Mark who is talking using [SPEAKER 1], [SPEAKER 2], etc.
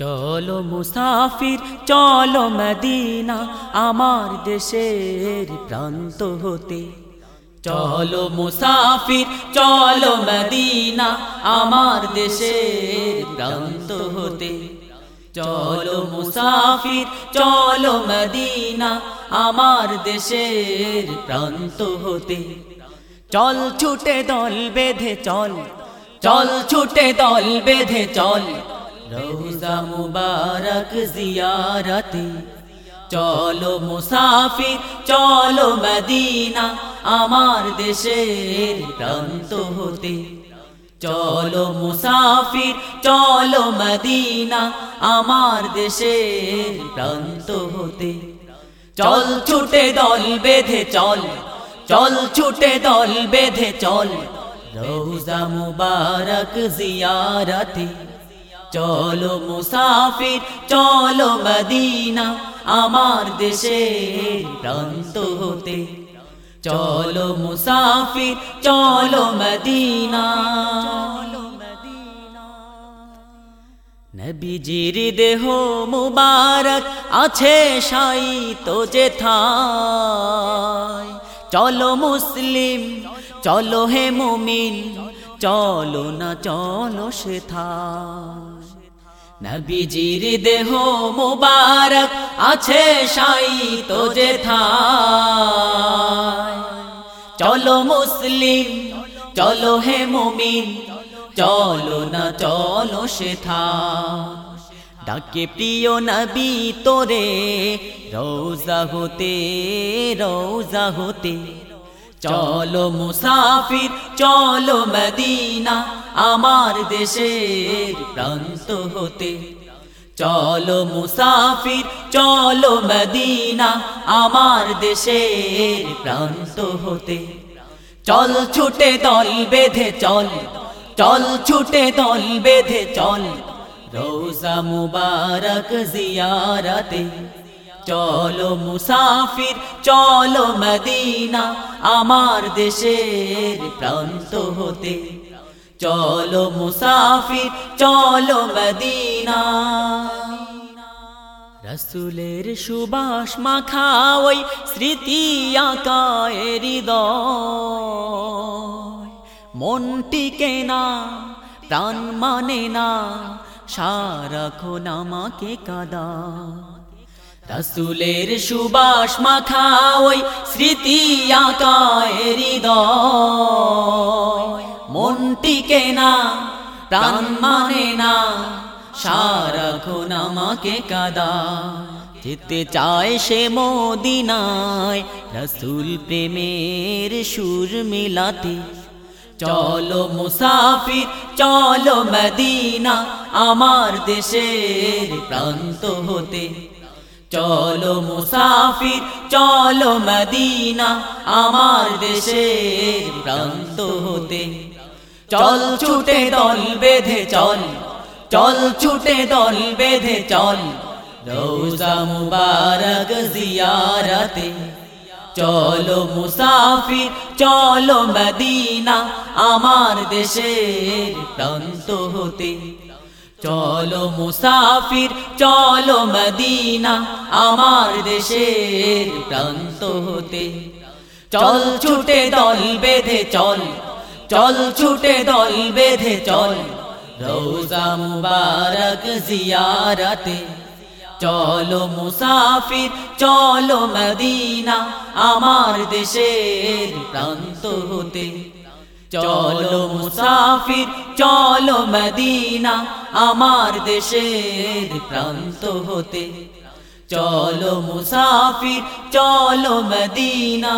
[SPEAKER 1] চলো মুসাফির, চলো মদিনা, আমার দেশের প্রান্ত হতে। চলো মুসাফির, চলো মদিনা, আমার দেশের প্রান্ত হতে। চলো মুসাফির, চলো মদিনা, আমার দেশের প্রান্ত হতে। চল ছুটে দল বেঁধে চল চল ছুটে দল বেঁধে চল। রোজা মুবারক জিয়ারতে। চলো মুসাফির, চলো মদিনা, আমার দেশের প্রান্ত হতে। চলো মুসাফির, চলো মদিনা, আমার দেশের প্রান্ত হতে। চল ছুটে দল বেঁধে চল চল ছুটে দল বেঁধে চল। রোজা মুবারক জিয়ারতে। চলো মুসাফির, চলো মদিনা, আমার দেশের প্রান্ত হতে। চলো মুসাফির, চলো মদিনা। নবীজির দেহ মুবারক আছে সাই তো যে চলো মুসলিম, চলো হে মুমিন, চলো না চলো সে নবীজির দেহ মুবারক আছে সাই তো যে চলো মুসলিম, চলো হে মুমিন, চলো না চলো সে ডাকে প্রিয় নবী তোরে রোজা হতে রোজা হতে। চলো মুসাফির, চলো মদিনা আমার দেশের প্রান্ত হতে। চলো মুসাফির, চলো মদিনা, আমার দেশের প্রান্ত হতে। চল ছুটে দল বেঁধে চল চল ছুটে দল বেঁধে চল। রোজা মুবারক জিয়ারতে। চলো মুসাফির, চলো মদিনা, আমার দেশের প্রান্ত হতে। চলো মুসাফির, চলো মদিনা। রসুলের সুবাস মাখা ওই স্মৃতি আকায় হৃদয়। মনটিকে না, প্রাণ মানে না, সারাক্ষণ আমাকে কাদা। রসুলের সুবাস মাখা ওই স্মৃতি আকায় হৃদয়। মনটিকে না প্রাণ মানে না। সারাক্ষণ আমাকে কাদা। যেতে চায় সে মদিনায়, রসুল প্রেমের সুর মিলাতে। চলো মুসাফির, চলো মদিনা, আমার দেশের প্রান্ত হতে। চলো মুসাফির, চলো মদিনা, আমার দেশের প্রান্ত হতে। চল ছুটে দল বেঁধে চল চল ছুটে দল বেঁধে চল। রোজা মুবারক জিয়ারতে চলো মুসাফির, চলো মদিনা, আমার দেশের প্রান্ত হতে। চলো মুসাফির, চলো মদিনা, আমার দেশের প্রান্ত হতে। চল ছুটে দল বেঁধে চল চল ছুটে দল বেঁধে চল। রোজা মুবারক জিয়ারতে। চলো মুসাফির, চলো মদিনা, আমার দেশের প্রান্ত হতে। চলো মুসাফির, চলো মদিনা, আমার দেশের প্রান্ত হতে। চলো মুসাফির, চলো মদিনা।